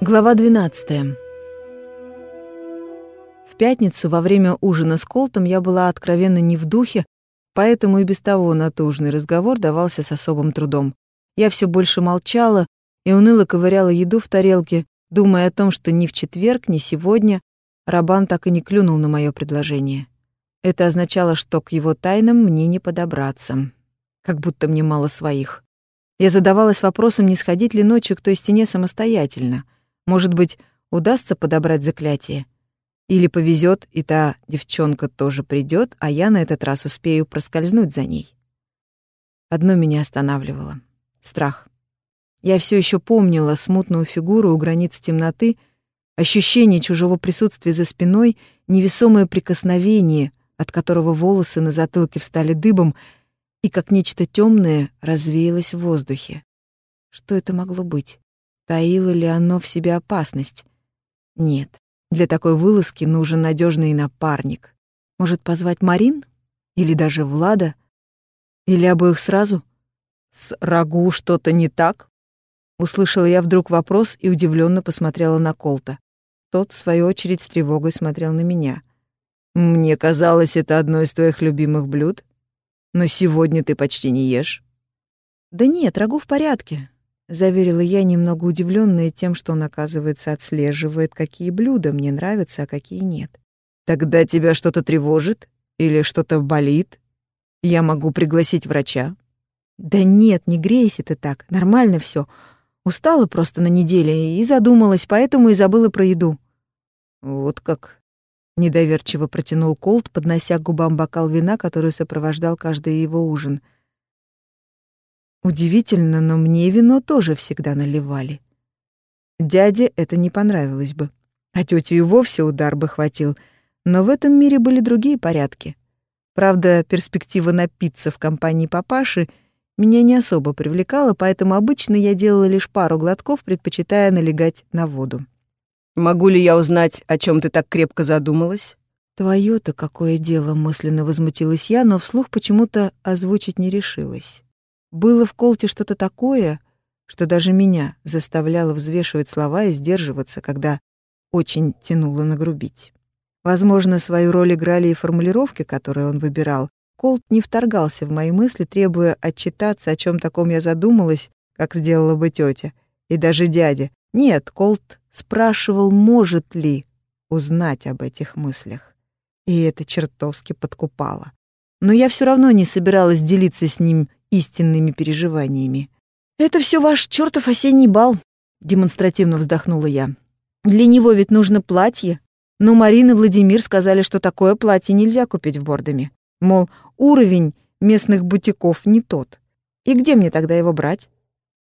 Глава 12. В пятницу во время ужина с Колтом я была откровенно не в духе, поэтому и без того натужный разговор давался с особым трудом. Я все больше молчала и уныло ковыряла еду в тарелке, думая о том, что ни в четверг, ни сегодня Рабан так и не клюнул на мое предложение. Это означало, что к его тайнам мне не подобраться. Как будто мне мало своих. Я задавалась вопросом, не сходить ли ночью к той стене самостоятельно. Может быть, удастся подобрать заклятие? Или повезет, и та девчонка тоже придет, а я на этот раз успею проскользнуть за ней. Одно меня останавливало — страх. Я все еще помнила смутную фигуру у границ темноты, ощущение чужого присутствия за спиной, невесомое прикосновение, от которого волосы на затылке встали дыбом, и как нечто темное развеялось в воздухе. Что это могло быть? Таило ли оно в себе опасность? Нет. Для такой вылазки нужен надежный напарник. Может, позвать Марин? Или даже Влада? Или обоих сразу? С Рагу что-то не так? Услышала я вдруг вопрос и удивленно посмотрела на Колта. Тот, в свою очередь, с тревогой смотрел на меня. «Мне казалось, это одно из твоих любимых блюд. Но сегодня ты почти не ешь». «Да нет, рагу в порядке», — заверила я, немного удивленная тем, что он, оказывается, отслеживает, какие блюда мне нравятся, а какие нет. «Тогда тебя что-то тревожит? Или что-то болит? Я могу пригласить врача?» «Да нет, не грейся ты так, нормально все. Устала просто на неделе и задумалась, поэтому и забыла про еду». «Вот как?» — недоверчиво протянул Колт, поднося к губам бокал вина, который сопровождал каждый его ужин — Удивительно, но мне вино тоже всегда наливали. Дяде это не понравилось бы, а тетю и вовсе удар бы хватил, но в этом мире были другие порядки. Правда, перспектива напиться в компании папаши меня не особо привлекала, поэтому обычно я делала лишь пару глотков, предпочитая налегать на воду. «Могу ли я узнать, о чем ты так крепко задумалась?» «Твое-то какое дело?» — мысленно возмутилась я, но вслух почему-то озвучить не решилась. Было в Колте что-то такое, что даже меня заставляло взвешивать слова и сдерживаться, когда очень тянуло нагрубить. Возможно, свою роль играли и формулировки, которые он выбирал. Колт не вторгался в мои мысли, требуя отчитаться, о чем таком я задумалась, как сделала бы тетя, и даже дядя. Нет, Колт спрашивал, может ли узнать об этих мыслях. И это чертовски подкупало. Но я все равно не собиралась делиться с ним истинными переживаниями. «Это все ваш чертов осенний бал», — демонстративно вздохнула я. «Для него ведь нужно платье. Но Марина и Владимир сказали, что такое платье нельзя купить в Бордоме. Мол, уровень местных бутиков не тот. И где мне тогда его брать?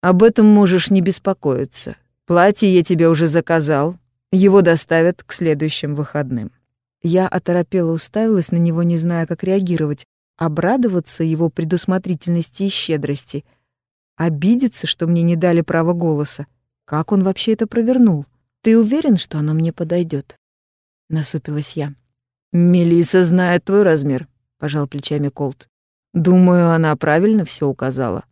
Об этом можешь не беспокоиться. Платье я тебе уже заказал. Его доставят к следующим выходным. Я оторопела уставилась на него, не зная, как реагировать обрадоваться его предусмотрительности и щедрости, обидеться, что мне не дали права голоса. Как он вообще это провернул? Ты уверен, что оно мне подойдет? Насупилась я. Мелиса знает твой размер, пожал плечами Колт. Думаю, она правильно все указала.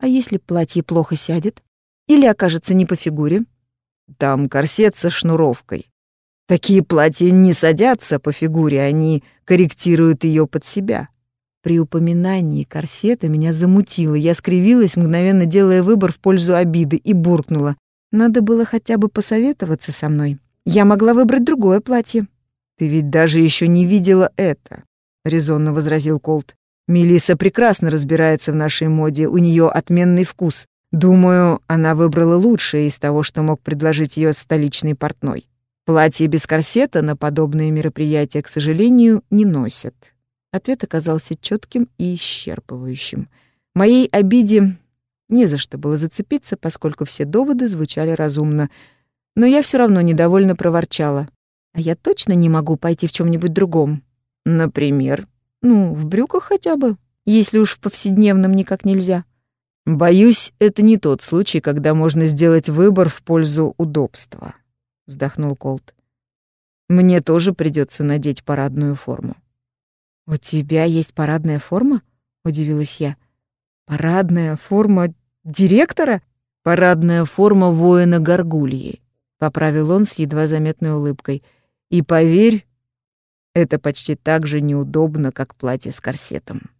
А если платье плохо сядет? Или окажется не по фигуре? Там корсет со шнуровкой. Такие платья не садятся по фигуре, они корректируют ее под себя. При упоминании корсета меня замутило. Я скривилась, мгновенно делая выбор в пользу обиды, и буркнула. Надо было хотя бы посоветоваться со мной. Я могла выбрать другое платье. «Ты ведь даже еще не видела это», — резонно возразил Колт. «Мелисса прекрасно разбирается в нашей моде, у нее отменный вкус. Думаю, она выбрала лучшее из того, что мог предложить ее столичный портной. Платье без корсета на подобные мероприятия, к сожалению, не носят. Ответ оказался четким и исчерпывающим. Моей обиде не за что было зацепиться, поскольку все доводы звучали разумно. Но я все равно недовольно проворчала. А я точно не могу пойти в чем нибудь другом. Например? Ну, в брюках хотя бы, если уж в повседневном никак нельзя. Боюсь, это не тот случай, когда можно сделать выбор в пользу удобства, вздохнул Колт. Мне тоже придется надеть парадную форму. «У тебя есть парадная форма?» — удивилась я. «Парадная форма директора?» «Парадная форма воина Гаргульи. — поправил он с едва заметной улыбкой. «И поверь, это почти так же неудобно, как платье с корсетом».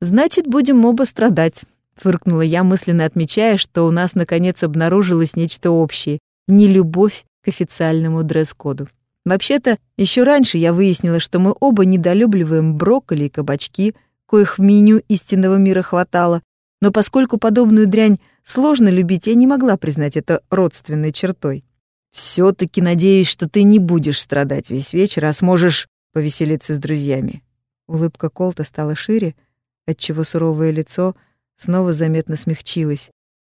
«Значит, будем оба страдать», — фыркнула я, мысленно отмечая, что у нас наконец обнаружилось нечто общее — нелюбовь к официальному дресс-коду. Вообще-то, еще раньше я выяснила, что мы оба недолюбливаем брокколи и кабачки, коих в меню истинного мира хватало, но поскольку подобную дрянь сложно любить, я не могла признать это родственной чертой. все таки надеюсь, что ты не будешь страдать весь вечер, а сможешь повеселиться с друзьями». Улыбка Колта стала шире, отчего суровое лицо снова заметно смягчилось.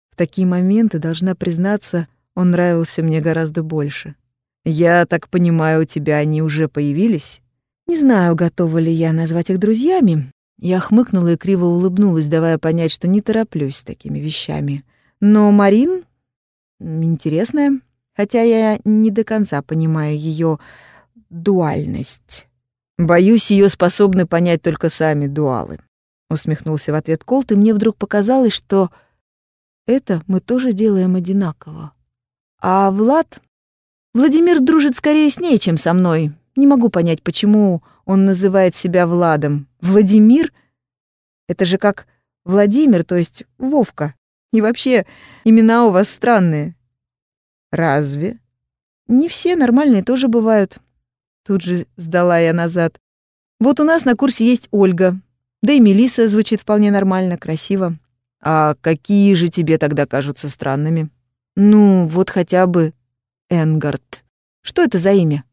В такие моменты, должна признаться, он нравился мне гораздо больше. «Я так понимаю, у тебя они уже появились?» Не знаю, готова ли я назвать их друзьями. Я хмыкнула и криво улыбнулась, давая понять, что не тороплюсь с такими вещами. Но Марин интересная, хотя я не до конца понимаю ее дуальность. Боюсь, ее способны понять только сами дуалы. Усмехнулся в ответ Колт, и мне вдруг показалось, что это мы тоже делаем одинаково. А Влад Владимир дружит скорее с ней, чем со мной. Не могу понять, почему он называет себя Владом. Владимир? Это же как Владимир, то есть Вовка. И вообще, имена у вас странные. Разве? Не все нормальные тоже бывают. Тут же сдала я назад. Вот у нас на курсе есть Ольга. Да и Мелиса звучит вполне нормально, красиво. А какие же тебе тогда кажутся странными? Ну, вот хотя бы Энгард. Что это за имя?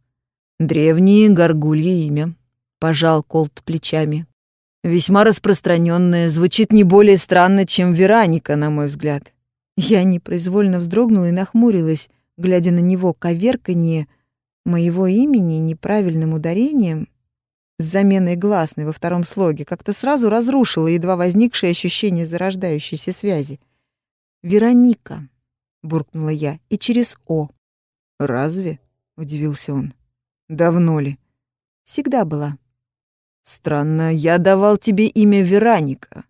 Древнее горгулье имя. Пожал Колт плечами. Весьма распространенное, звучит не более странно, чем Вероника, на мой взгляд. Я непроизвольно вздрогнула и нахмурилась, глядя на него коверканье моего имени неправильным ударением с заменой гласной во втором слоге как-то сразу разрушило едва возникшее ощущение зарождающейся связи. «Вероника», — буркнула я, — «и через «о». «Разве?» — удивился он. «Давно ли?» «Всегда была». «Странно, я давал тебе имя Вероника».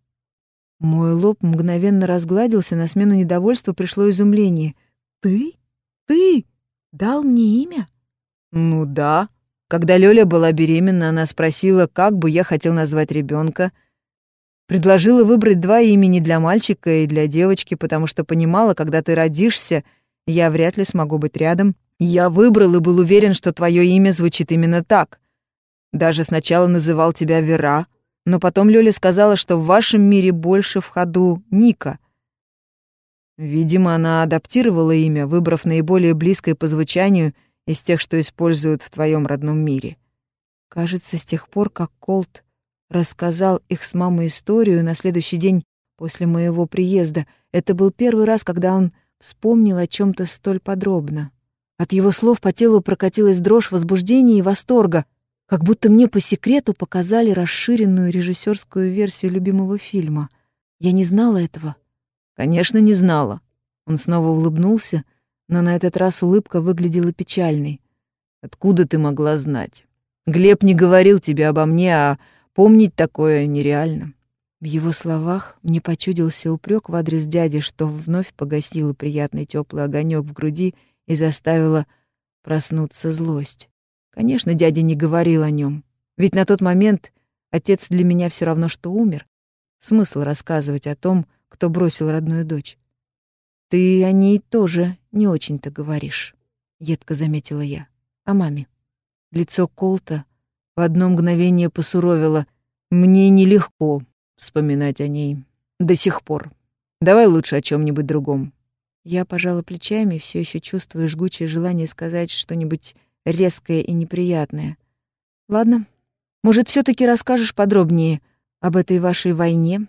Мой лоб мгновенно разгладился, на смену недовольства пришло изумление. «Ты? Ты? Дал мне имя?» «Ну да». Когда Лёля была беременна, она спросила, как бы я хотел назвать ребенка. Предложила выбрать два имени для мальчика и для девочки, потому что понимала, когда ты родишься — я вряд ли смогу быть рядом. Я выбрал и был уверен, что твое имя звучит именно так. Даже сначала называл тебя Вера, но потом Лёля сказала, что в вашем мире больше в ходу Ника. Видимо, она адаптировала имя, выбрав наиболее близкое по звучанию из тех, что используют в твоем родном мире. Кажется, с тех пор, как Колт рассказал их с мамой историю на следующий день после моего приезда, это был первый раз, когда он вспомнил о чем то столь подробно. От его слов по телу прокатилась дрожь возбуждения и восторга, как будто мне по секрету показали расширенную режиссерскую версию любимого фильма. Я не знала этого. Конечно, не знала. Он снова улыбнулся, но на этот раз улыбка выглядела печальной. Откуда ты могла знать? Глеб не говорил тебе обо мне, а помнить такое нереально. В его словах мне почудился упрек в адрес дяди, что вновь погасило приятный теплый огонек в груди и заставило проснуться злость. Конечно, дядя не говорил о нем, ведь на тот момент отец для меня все равно что умер. Смысл рассказывать о том, кто бросил родную дочь. Ты о ней тоже не очень-то говоришь, едко заметила я. О маме. Лицо Колта в одно мгновение посуровило. Мне нелегко вспоминать о ней до сих пор. Давай лучше о чем нибудь другом. Я пожала плечами, все еще чувствуя жгучее желание сказать что-нибудь резкое и неприятное. Ладно, может, все таки расскажешь подробнее об этой вашей войне,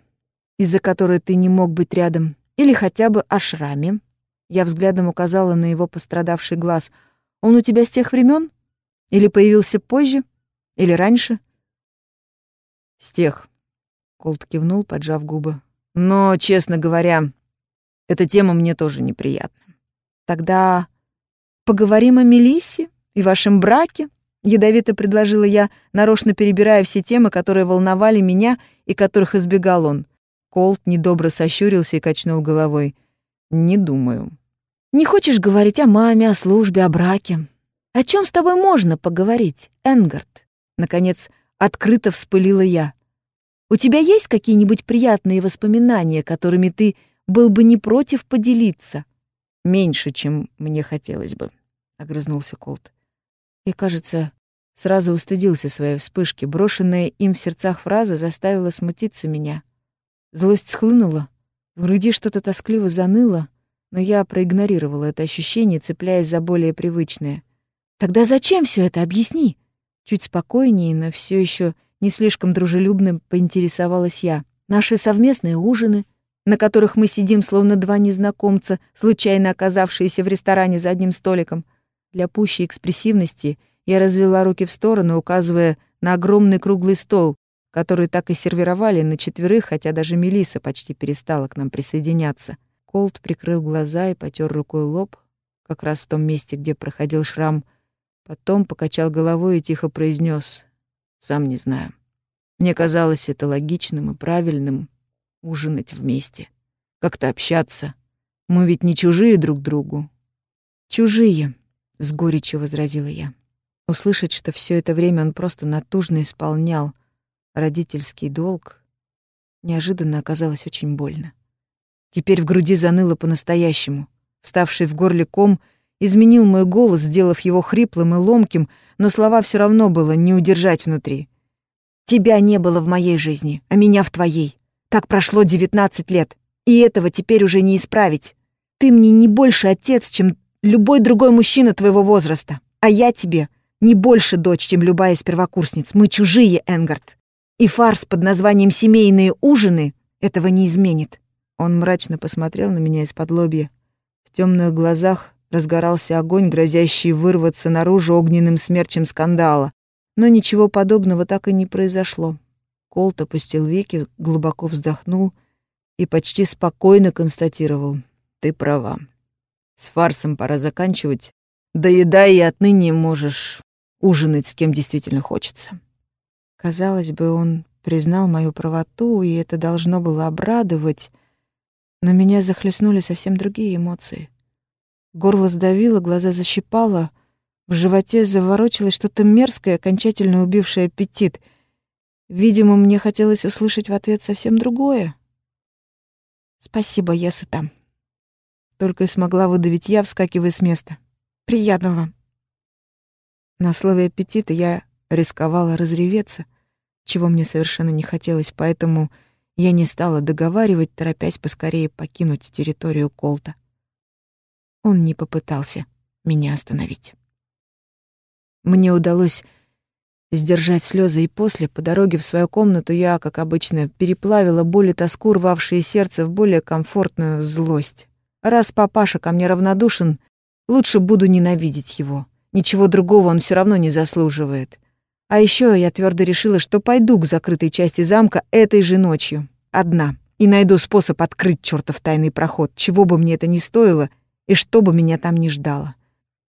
из-за которой ты не мог быть рядом, или хотя бы о шраме. Я взглядом указала на его пострадавший глаз. Он у тебя с тех времен? Или появился позже? Или раньше? С тех. Колт кивнул, поджав губы. Но, честно говоря, эта тема мне тоже неприятна. Тогда поговорим о Мелиссе и вашем браке? Ядовито предложила я, нарочно перебирая все темы, которые волновали меня и которых избегал он. Колт недобро сощурился и качнул головой. «Не думаю. Не хочешь говорить о маме, о службе, о браке? О чем с тобой можно поговорить, Энгард? Наконец, открыто вспылила я. У тебя есть какие-нибудь приятные воспоминания, которыми ты был бы не против поделиться? Меньше, чем мне хотелось бы, огрызнулся Колт. И, кажется, сразу устыдился своей вспышки. Брошенная им в сердцах фраза заставила смутиться меня. Злость схлынула, в груди что-то тоскливо заныло, но я проигнорировала это ощущение, цепляясь за более привычное. «Тогда зачем все это? Объясни!» Чуть спокойнее, но все еще не слишком дружелюбным поинтересовалась я. «Наши совместные ужины, на которых мы сидим, словно два незнакомца, случайно оказавшиеся в ресторане за одним столиком. Для пущей экспрессивности я развела руки в сторону, указывая на огромный круглый стол, который так и сервировали на четверых, хотя даже Мелиса почти перестала к нам присоединяться. Колт прикрыл глаза и потер рукой лоб, как раз в том месте, где проходил шрам. Потом покачал головой и тихо произнес: «Сам не знаю. Мне казалось это логичным и правильным — ужинать вместе, как-то общаться. Мы ведь не чужие друг другу». «Чужие», — с горечью возразила я. Услышать, что все это время он просто натужно исполнял родительский долг, неожиданно оказалось очень больно. Теперь в груди заныло по-настоящему. Вставший в горле ком изменил мой голос, сделав его хриплым и ломким, но слова все равно было не удержать внутри. «Тебя не было в моей жизни, а меня в твоей. Так прошло девятнадцать лет, и этого теперь уже не исправить. Ты мне не больше отец, чем любой другой мужчина твоего возраста, а я тебе не больше дочь, чем любая из первокурсниц. Мы чужие, Энгард. И фарс под названием «семейные ужины» этого не изменит. Он мрачно посмотрел на меня из-под лобья. В темных глазах разгорался огонь, грозящий вырваться наружу огненным смерчем скандала. Но ничего подобного так и не произошло. Колт опустил веки, глубоко вздохнул и почти спокойно констатировал. «Ты права. С фарсом пора заканчивать. Доедай, и отныне можешь ужинать с кем действительно хочется». Казалось бы, он признал мою правоту, и это должно было обрадовать, но меня захлестнули совсем другие эмоции. Горло сдавило, глаза защипало, в животе заворочилось что-то мерзкое, окончательно убившее аппетит. Видимо, мне хотелось услышать в ответ совсем другое. «Спасибо, я сыта». Только и смогла выдавить я, вскакивая с места. «Приятного». На слове аппетита я рисковала разреветься, чего мне совершенно не хотелось, поэтому я не стала договаривать, торопясь поскорее покинуть территорию Колта. Он не попытался меня остановить. Мне удалось сдержать слезы, и после, по дороге в свою комнату, я, как обычно, переплавила боль и тоску, рвавшие сердце, в более комфортную злость. Раз папаша ко мне равнодушен, лучше буду ненавидеть его. Ничего другого он все равно не заслуживает. А еще я твердо решила, что пойду к закрытой части замка этой же ночью, одна, и найду способ открыть чертов тайный проход, чего бы мне это ни стоило и что бы меня там ни ждало.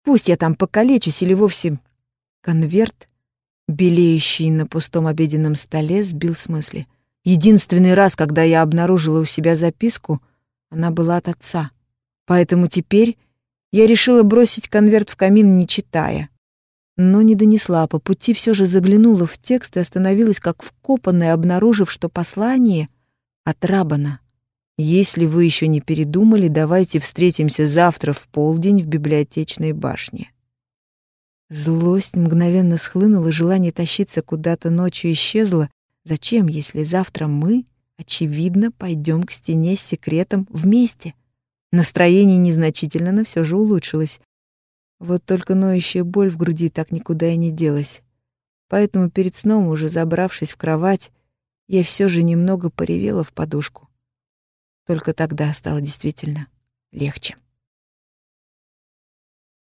Пусть я там покалечусь или вовсе... Конверт, белеющий на пустом обеденном столе, сбил с мысли. Единственный раз, когда я обнаружила у себя записку, она была от отца. Поэтому теперь я решила бросить конверт в камин, не читая но не донесла, по пути все же заглянула в текст и остановилась как вкопанная, обнаружив, что послание от Рабана. «Если вы еще не передумали, давайте встретимся завтра в полдень в библиотечной башне». Злость мгновенно схлынула, желание тащиться куда-то ночью исчезло. Зачем, если завтра мы, очевидно, пойдем к стене с секретом вместе? Настроение незначительно, но все же улучшилось. Вот только ноющая боль в груди так никуда и не делась. Поэтому перед сном, уже забравшись в кровать, я все же немного поревела в подушку. Только тогда стало действительно легче.